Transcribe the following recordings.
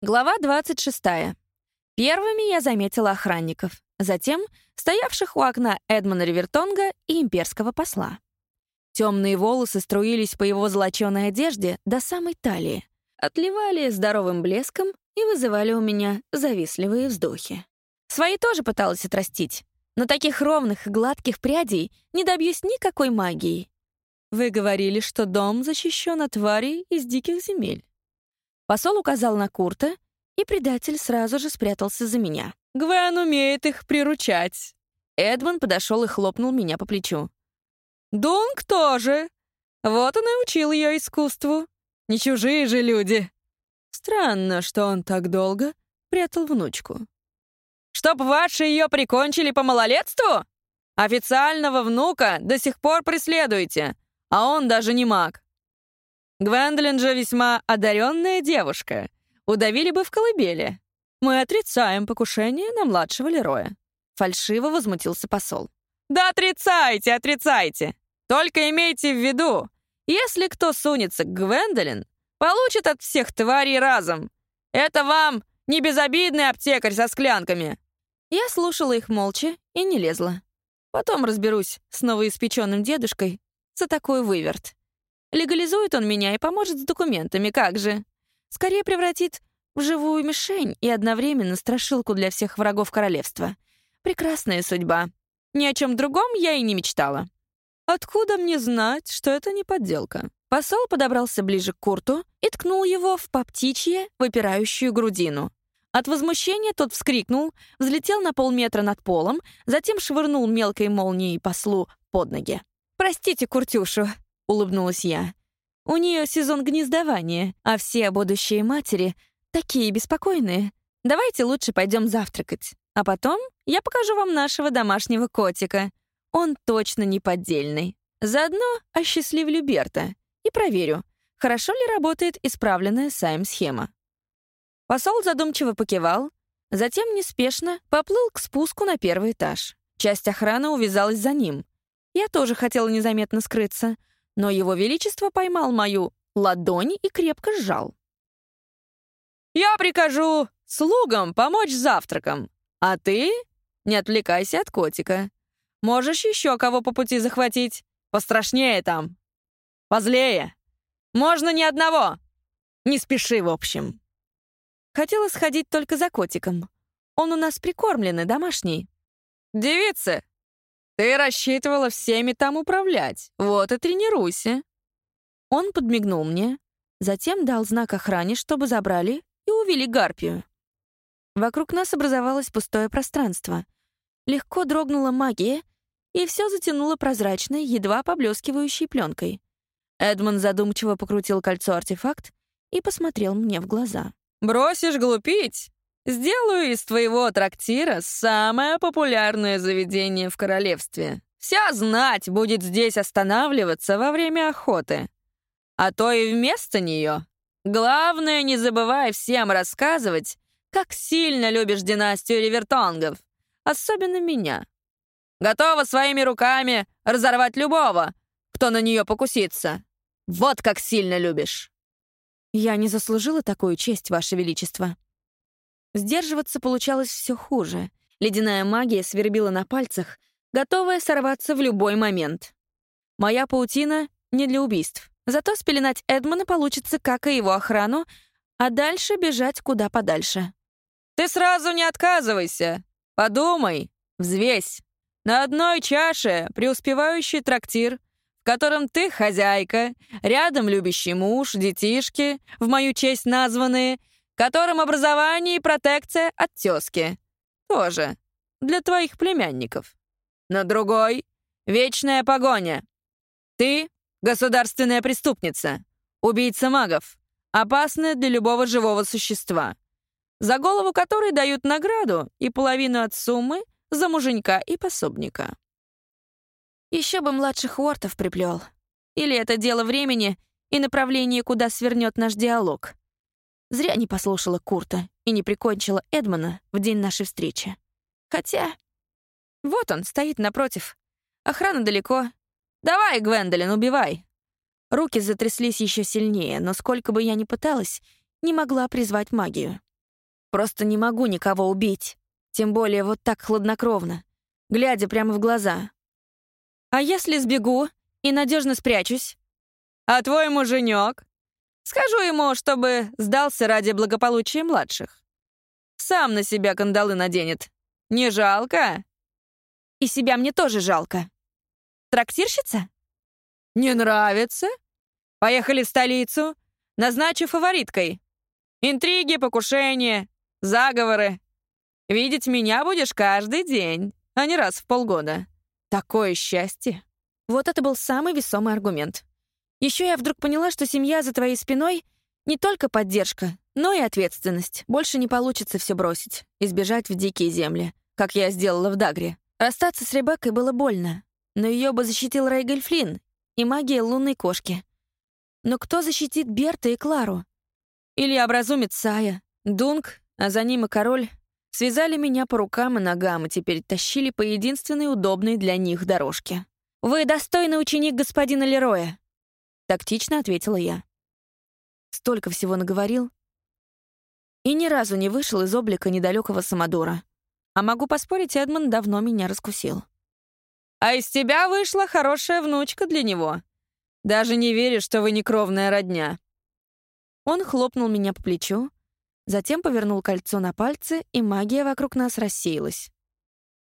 Глава 26. Первыми я заметила охранников, затем стоявших у окна Эдмона Ривертонга и имперского посла. Темные волосы струились по его золоченой одежде до самой талии, отливали здоровым блеском и вызывали у меня завистливые вздохи. Свои тоже пыталась отрастить, но таких ровных и гладких прядей не добьюсь никакой магии. Вы говорили, что дом защищен от тварей из диких земель. Посол указал на Курта, и предатель сразу же спрятался за меня. «Гвен умеет их приручать!» Эдмон подошел и хлопнул меня по плечу. «Дунк тоже! Вот он и учил ее искусству. Не чужие же люди!» Странно, что он так долго прятал внучку. «Чтоб ваши ее прикончили по малолетству? Официального внука до сих пор преследуете, а он даже не маг. Гвендолин же весьма одаренная девушка. Удавили бы в колыбели. Мы отрицаем покушение на младшего Лероя. Фальшиво возмутился посол. Да отрицайте, отрицайте. Только имейте в виду, если кто сунется к Гвендолин, получит от всех тварей разом. Это вам не безобидный аптекарь со склянками. Я слушала их молча и не лезла. Потом разберусь с новоиспеченным дедушкой за такой выверт. Легализует он меня и поможет с документами, как же. Скорее превратит в живую мишень и одновременно страшилку для всех врагов королевства. Прекрасная судьба. Ни о чем другом я и не мечтала. Откуда мне знать, что это не подделка? Посол подобрался ближе к Курту и ткнул его в по птичье выпирающую грудину. От возмущения тот вскрикнул, взлетел на полметра над полом, затем швырнул мелкой молнией послу под ноги. «Простите, Куртюшу, — улыбнулась я. «У нее сезон гнездования, а все будущие матери такие беспокойные. Давайте лучше пойдем завтракать, а потом я покажу вам нашего домашнего котика. Он точно не поддельный. Заодно осчастливлю Берта и проверю, хорошо ли работает исправленная Сайм-схема». Посол задумчиво покивал, затем неспешно поплыл к спуску на первый этаж. Часть охраны увязалась за ним. Я тоже хотела незаметно скрыться — но его величество поймал мою ладонь и крепко сжал. «Я прикажу слугам помочь завтраком, а ты не отвлекайся от котика. Можешь еще кого по пути захватить. Пострашнее там. Позлее. Можно ни одного. Не спеши, в общем». Хотела сходить только за котиком. Он у нас прикормленный, домашний. «Девицы, ты рассчитывала всеми там управлять. Вот и тренируйся». Он подмигнул мне, затем дал знак охране, чтобы забрали и увели гарпию. Вокруг нас образовалось пустое пространство. Легко дрогнула магия, и все затянуло прозрачной, едва поблескивающей пленкой. Эдмон задумчиво покрутил кольцо-артефакт и посмотрел мне в глаза. «Бросишь глупить? Сделаю из твоего трактира самое популярное заведение в королевстве. Вся знать будет здесь останавливаться во время охоты. А то и вместо нее. Главное, не забывай всем рассказывать, как сильно любишь династию Ривертонгов, особенно меня. Готова своими руками разорвать любого, кто на нее покусится. Вот как сильно любишь. Я не заслужила такую честь, Ваше Величество. Сдерживаться получалось все хуже. Ледяная магия свербила на пальцах, готовая сорваться в любой момент. Моя паутина не для убийств. Зато спеленать Эдмона получится, как и его охрану, а дальше бежать куда подальше. «Ты сразу не отказывайся! Подумай, взвесь. На одной чаше преуспевающий трактир, в котором ты хозяйка, рядом любящий муж, детишки, в мою честь названные, которым образование и протекция от тезки. Тоже. Для твоих племянников. На другой — вечная погоня. Ты — государственная преступница, убийца магов, опасная для любого живого существа, за голову которой дают награду и половину от суммы за муженька и пособника. Еще бы младших уортов приплел. Или это дело времени и направление, куда свернет наш диалог. Зря не послушала Курта и не прикончила Эдмона в день нашей встречи. Хотя... Вот он, стоит напротив. Охрана далеко. «Давай, Гвендолин, убивай!» Руки затряслись еще сильнее, но сколько бы я ни пыталась, не могла призвать магию. Просто не могу никого убить. Тем более вот так хладнокровно, глядя прямо в глаза. А если сбегу и надежно спрячусь? А твой муженек? Скажу ему, чтобы сдался ради благополучия младших. Сам на себя кандалы наденет. Не жалко? И себя мне тоже жалко. Трактирщица? Не нравится? Поехали в столицу. Назначу фавориткой. Интриги, покушения, заговоры. Видеть меня будешь каждый день, а не раз в полгода. Такое счастье. Вот это был самый весомый аргумент. Еще я вдруг поняла, что семья за твоей спиной не только поддержка, но и ответственность. Больше не получится все бросить и сбежать в дикие земли, как я сделала в Дагре. Расстаться с Ребеккой было больно, но ее бы защитил Рейгель Флинн и магия лунной кошки. Но кто защитит Берта и Клару? Или образумит Сая. Дунк, а за ним и король, связали меня по рукам и ногам и теперь тащили по единственной удобной для них дорожке. «Вы достойный ученик господина Лероя», — тактично ответила я. Столько всего наговорил. И ни разу не вышел из облика недалекого Самодора. А могу поспорить, Эдмон давно меня раскусил. «А из тебя вышла хорошая внучка для него. Даже не верю, что вы не кровная родня», он хлопнул меня по плечу, затем повернул кольцо на пальце, и магия вокруг нас рассеялась.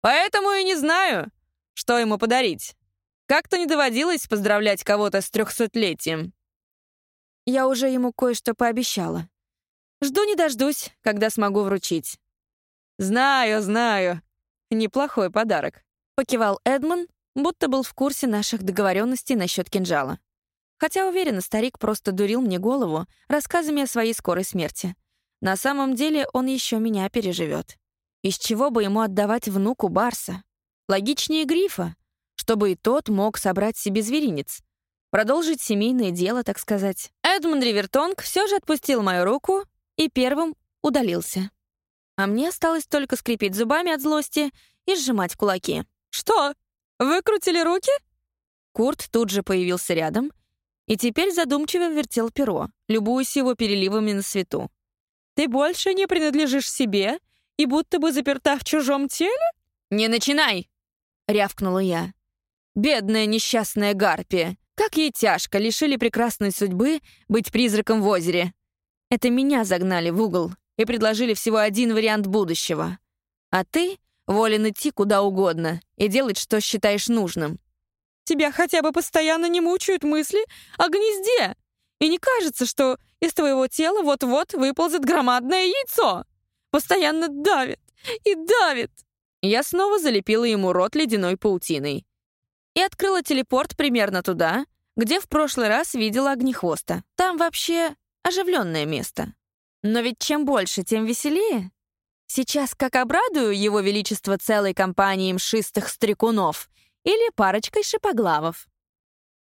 «Поэтому и не знаю, что ему подарить. Как-то не доводилось поздравлять кого-то с трехсотлетием». Я уже ему кое-что пообещала. Жду не дождусь, когда смогу вручить. «Знаю, знаю. Неплохой подарок», — покивал Эдмон, будто был в курсе наших договоренностей насчет кинжала. Хотя, уверена, старик просто дурил мне голову рассказами о своей скорой смерти. На самом деле он еще меня переживет. Из чего бы ему отдавать внуку Барса? Логичнее Грифа, чтобы и тот мог собрать себе зверинец. Продолжить семейное дело, так сказать. Эдмунд Ривертонг все же отпустил мою руку и первым удалился. А мне осталось только скрипеть зубами от злости и сжимать кулаки. «Что? Выкрутили руки?» Курт тут же появился рядом и теперь задумчиво вертел перо, любуясь его переливами на свету. «Ты больше не принадлежишь себе и будто бы заперта в чужом теле?» «Не начинай!» — рявкнула я. «Бедная несчастная Гарпия! Как ей тяжко, лишили прекрасной судьбы быть призраком в озере. Это меня загнали в угол и предложили всего один вариант будущего. А ты волен идти куда угодно и делать, что считаешь нужным. Тебя хотя бы постоянно не мучают мысли о гнезде. И не кажется, что из твоего тела вот-вот выползет громадное яйцо. Постоянно давит и давит. Я снова залепила ему рот ледяной паутиной. И открыла телепорт примерно туда, где в прошлый раз видела огнехвоста. Там вообще оживленное место. Но ведь чем больше, тем веселее. Сейчас как обрадую его величество целой компанией мшистых стрекунов — или парочкой шипоглавов.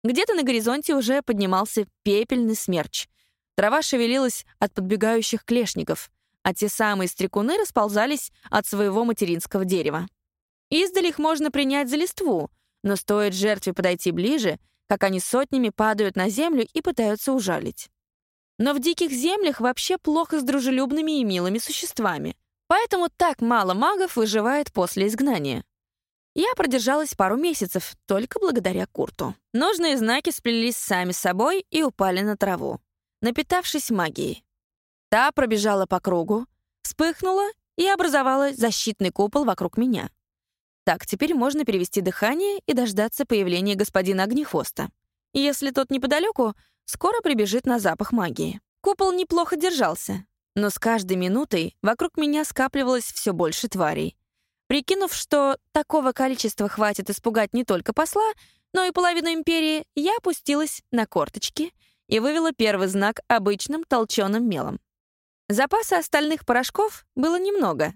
Где-то на горизонте уже поднимался пепельный смерч. Трава шевелилась от подбегающих клешников, а те самые стрекуны расползались от своего материнского дерева. Издали их можно принять за листву, но стоит жертве подойти ближе, как они сотнями падают на землю и пытаются ужалить. Но в диких землях вообще плохо с дружелюбными и милыми существами, поэтому так мало магов выживает после изгнания. Я продержалась пару месяцев, только благодаря Курту. Нужные знаки сплелись сами собой и упали на траву, напитавшись магией. Та пробежала по кругу, вспыхнула и образовала защитный купол вокруг меня. Так, теперь можно перевести дыхание и дождаться появления господина Огнехвоста. Если тот неподалеку, скоро прибежит на запах магии. Купол неплохо держался, но с каждой минутой вокруг меня скапливалось все больше тварей. Прикинув, что такого количества хватит испугать не только посла, но и половину империи, я опустилась на корточки и вывела первый знак обычным толченым мелом. Запаса остальных порошков было немного,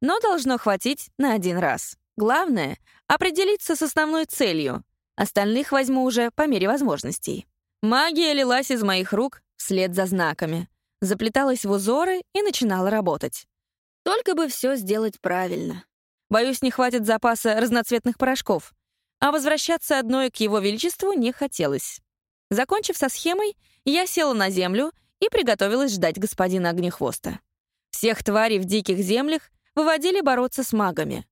но должно хватить на один раз. Главное — определиться с основной целью. Остальных возьму уже по мере возможностей. Магия лилась из моих рук вслед за знаками, заплеталась в узоры и начинала работать. Только бы все сделать правильно. Боюсь, не хватит запаса разноцветных порошков. А возвращаться одной к его величеству не хотелось. Закончив со схемой, я села на землю и приготовилась ждать господина Огнехвоста. Всех тварей в диких землях выводили бороться с магами.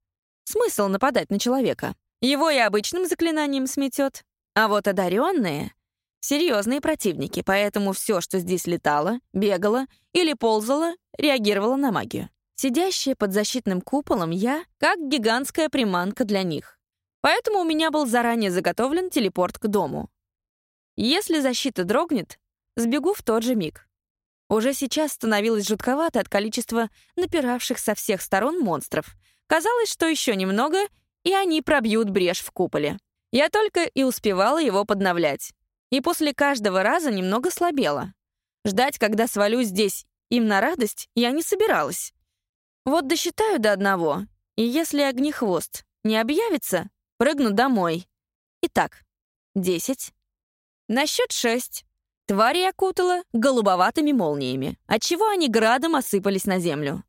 Смысл нападать на человека? Его и обычным заклинанием сметет. А вот одаренные — серьезные противники, поэтому все, что здесь летало, бегало или ползало, реагировало на магию. Сидящая под защитным куполом я — как гигантская приманка для них. Поэтому у меня был заранее заготовлен телепорт к дому. Если защита дрогнет, сбегу в тот же миг. Уже сейчас становилось жутковато от количества напиравших со всех сторон монстров. Казалось, что еще немного, и они пробьют брешь в куполе. Я только и успевала его подновлять. И после каждого раза немного слабела. Ждать, когда свалюсь здесь им на радость, я не собиралась. Вот досчитаю до одного, и если огнехвост не объявится, прыгну домой. Итак, десять. На счет шесть. Твари окутала голубоватыми молниями, отчего они градом осыпались на землю.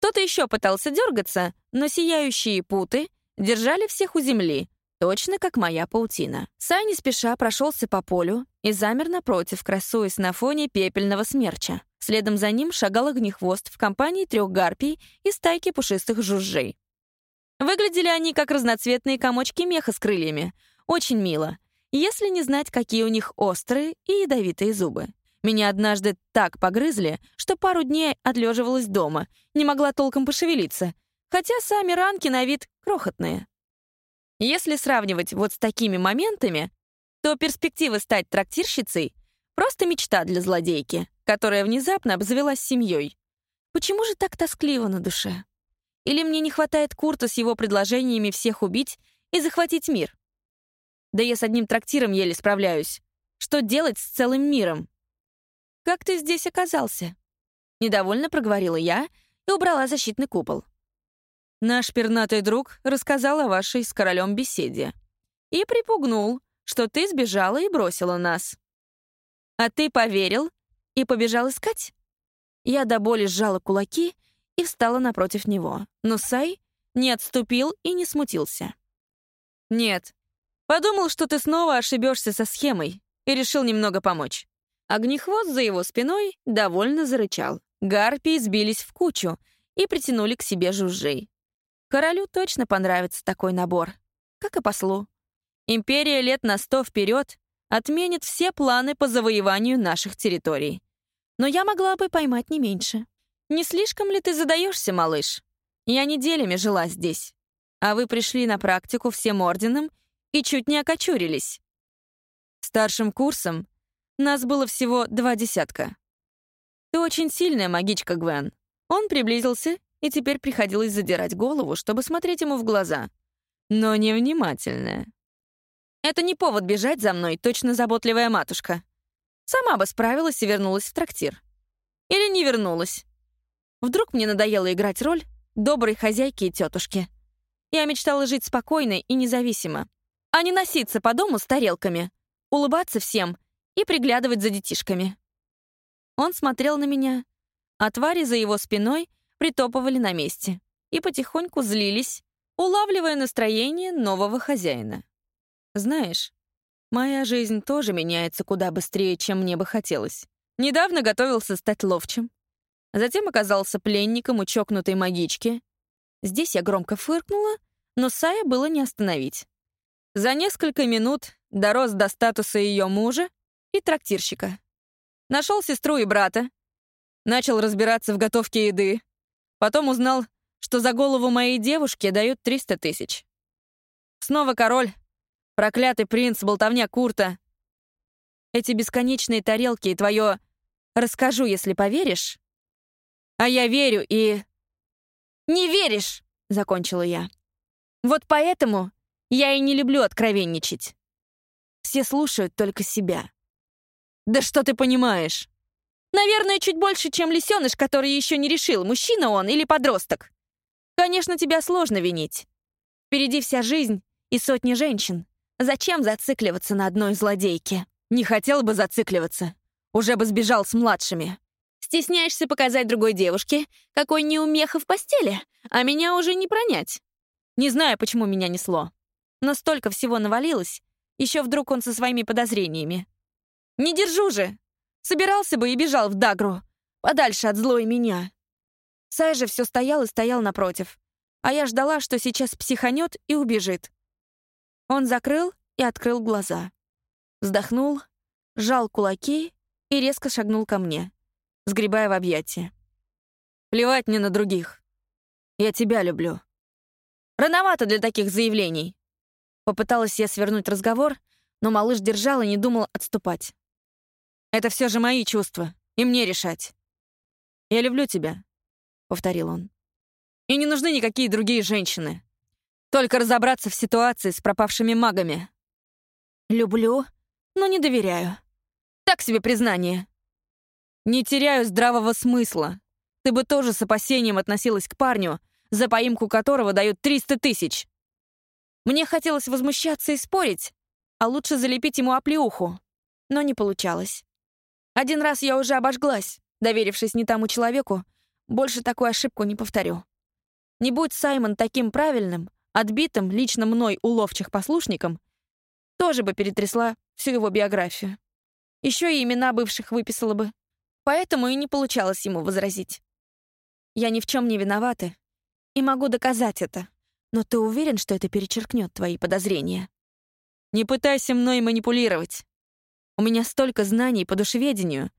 Кто-то еще пытался дергаться, но сияющие путы держали всех у земли, точно как моя паутина. Сай не спеша прошелся по полю и замер напротив, красуясь на фоне пепельного смерча. Следом за ним шагал огнехвост в компании трех гарпий и стайки пушистых жужжей. Выглядели они как разноцветные комочки меха с крыльями. Очень мило, если не знать, какие у них острые и ядовитые зубы. Меня однажды так погрызли, что пару дней отлеживалась дома, не могла толком пошевелиться, хотя сами ранки на вид крохотные. Если сравнивать вот с такими моментами, то перспектива стать трактирщицей — просто мечта для злодейки, которая внезапно обзавелась семьей. Почему же так тоскливо на душе? Или мне не хватает Курта с его предложениями всех убить и захватить мир? Да я с одним трактиром еле справляюсь. Что делать с целым миром? «Как ты здесь оказался?» Недовольно проговорила я и убрала защитный купол. Наш пернатый друг рассказал о вашей с королем беседе и припугнул, что ты сбежала и бросила нас. А ты поверил и побежал искать? Я до боли сжала кулаки и встала напротив него, но Сай не отступил и не смутился. «Нет, подумал, что ты снова ошибешься со схемой и решил немного помочь. Огнехвост за его спиной довольно зарычал. Гарпии сбились в кучу и притянули к себе жужжей. Королю точно понравится такой набор, как и послу. Империя лет на сто вперед отменит все планы по завоеванию наших территорий. Но я могла бы поймать не меньше. Не слишком ли ты задаешься, малыш? Я неделями жила здесь, а вы пришли на практику всем орденом и чуть не окочурились. Старшим курсом нас было всего два десятка. Ты очень сильная магичка, Гвен. Он приблизился, и теперь приходилось задирать голову, чтобы смотреть ему в глаза. Но невнимательная. Это не повод бежать за мной, точно заботливая матушка. Сама бы справилась и вернулась в трактир. Или не вернулась. Вдруг мне надоело играть роль доброй хозяйки и тетушки. Я мечтала жить спокойно и независимо, а не носиться по дому с тарелками, улыбаться всем — и приглядывать за детишками. Он смотрел на меня, а твари за его спиной притопывали на месте и потихоньку злились, улавливая настроение нового хозяина. Знаешь, моя жизнь тоже меняется куда быстрее, чем мне бы хотелось. Недавно готовился стать ловчим. Затем оказался пленником у чокнутой магички. Здесь я громко фыркнула, но Сая было не остановить. За несколько минут дорос до статуса ее мужа и трактирщика. Нашел сестру и брата. Начал разбираться в готовке еды. Потом узнал, что за голову моей девушки дают 300 тысяч. Снова король, проклятый принц, болтовня Курта. Эти бесконечные тарелки и твое «расскажу, если поверишь». А я верю и... «Не веришь!» — закончила я. «Вот поэтому я и не люблю откровенничать. Все слушают только себя. «Да что ты понимаешь?» «Наверное, чуть больше, чем лисеныш, который еще не решил, мужчина он или подросток. Конечно, тебя сложно винить. Впереди вся жизнь и сотни женщин. Зачем зацикливаться на одной злодейке? Не хотел бы зацикливаться. Уже бы сбежал с младшими. Стесняешься показать другой девушке, какой неумеха в постели, а меня уже не пронять. Не знаю, почему меня несло. Но столько всего навалилось, еще вдруг он со своими подозрениями. Не держу же! Собирался бы и бежал в Дагру, подальше от злой меня. Сай же все стоял и стоял напротив, а я ждала, что сейчас психанет и убежит. Он закрыл и открыл глаза. Вздохнул, сжал кулаки и резко шагнул ко мне, сгребая в объятия. «Плевать мне на других. Я тебя люблю». Рановато для таких заявлений. Попыталась я свернуть разговор, но малыш держал и не думал отступать. «Это все же мои чувства, и мне решать. Я люблю тебя», — повторил он. «И не нужны никакие другие женщины. Только разобраться в ситуации с пропавшими магами». «Люблю, но не доверяю. Так себе признание». «Не теряю здравого смысла. Ты бы тоже с опасением относилась к парню, за поимку которого дают 300 тысяч». Мне хотелось возмущаться и спорить, а лучше залепить ему оплеуху, но не получалось. Один раз я уже обожглась, доверившись не тому человеку, больше такую ошибку не повторю. Не будь Саймон таким правильным, отбитым лично мной у ловчих послушником, тоже бы перетрясла всю его биографию. Еще и имена бывших выписала бы. Поэтому и не получалось ему возразить. Я ни в чем не виновата и могу доказать это. Но ты уверен, что это перечеркнет твои подозрения? Не пытайся мной манипулировать. У меня столько знаний по душеведению,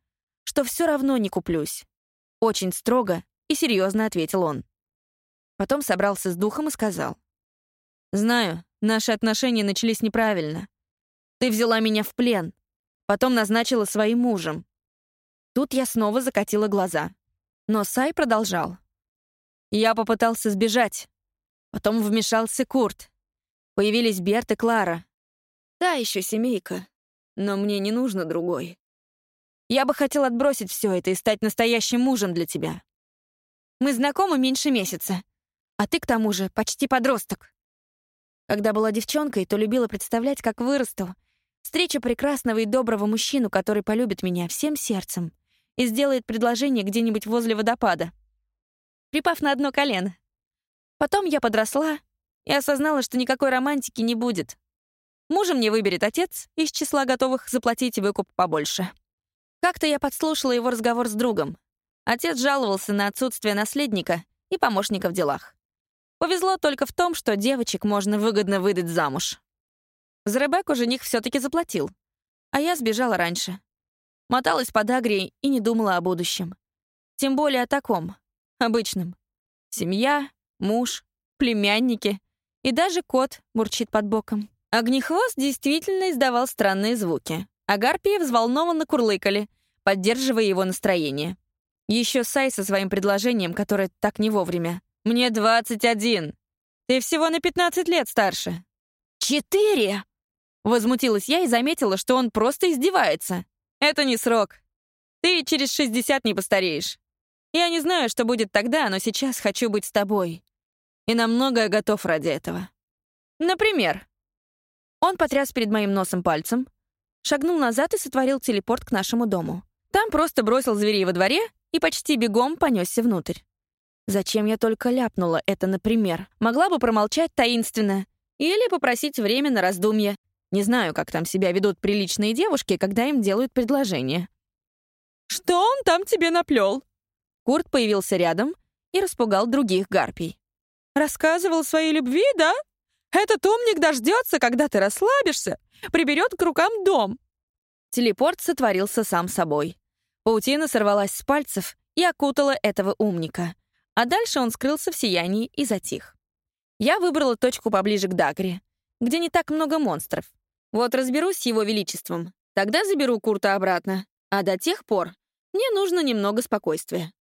что все равно не куплюсь. Очень строго и серьезно ответил он. Потом собрался с духом и сказал. «Знаю, наши отношения начались неправильно. Ты взяла меня в плен, потом назначила своим мужем. Тут я снова закатила глаза. Но Сай продолжал. Я попытался сбежать. Потом вмешался Курт. Появились Берт и Клара. Да, еще семейка но мне не нужно другой. Я бы хотел отбросить все это и стать настоящим мужем для тебя. Мы знакомы меньше месяца, а ты, к тому же, почти подросток. Когда была девчонкой, то любила представлять, как вырасту. Встреча прекрасного и доброго мужчину, который полюбит меня всем сердцем и сделает предложение где-нибудь возле водопада. Припав на одно колено. Потом я подросла и осознала, что никакой романтики не будет. Мужа мне выберет отец из числа готовых заплатить выкуп побольше. Как-то я подслушала его разговор с другом. Отец жаловался на отсутствие наследника и помощника в делах. Повезло только в том, что девочек можно выгодно выдать замуж. За Ребекку жених все таки заплатил, а я сбежала раньше. Моталась под Агрией и не думала о будущем. Тем более о таком, обычном. Семья, муж, племянники и даже кот мурчит под боком. Огнехвост действительно издавал странные звуки, а гарпии взволнованно курлыкали, поддерживая его настроение. Еще Сай со своим предложением, которое так не вовремя. «Мне 21. Ты всего на 15 лет старше». «Четыре!» Возмутилась я и заметила, что он просто издевается. «Это не срок. Ты через 60 не постареешь. Я не знаю, что будет тогда, но сейчас хочу быть с тобой. И на многое готов ради этого. Например, он потряс перед моим носом пальцем, шагнул назад и сотворил телепорт к нашему дому. Там просто бросил зверей во дворе и почти бегом понесся внутрь. Зачем я только ляпнула это, например? Могла бы промолчать таинственно или попросить время на раздумье. Не знаю, как там себя ведут приличные девушки, когда им делают предложение. «Что он там тебе наплел?» Курт появился рядом и распугал других гарпий. «Рассказывал своей любви, да?» Этот умник дождется, когда ты расслабишься, приберет к рукам дом». Телепорт сотворился сам собой. Паутина сорвалась с пальцев и окутала этого умника. А дальше он скрылся в сиянии и затих. Я выбрала точку поближе к Дагре, где не так много монстров. Вот разберусь с его величеством, тогда заберу Курта обратно. А до тех пор мне нужно немного спокойствия.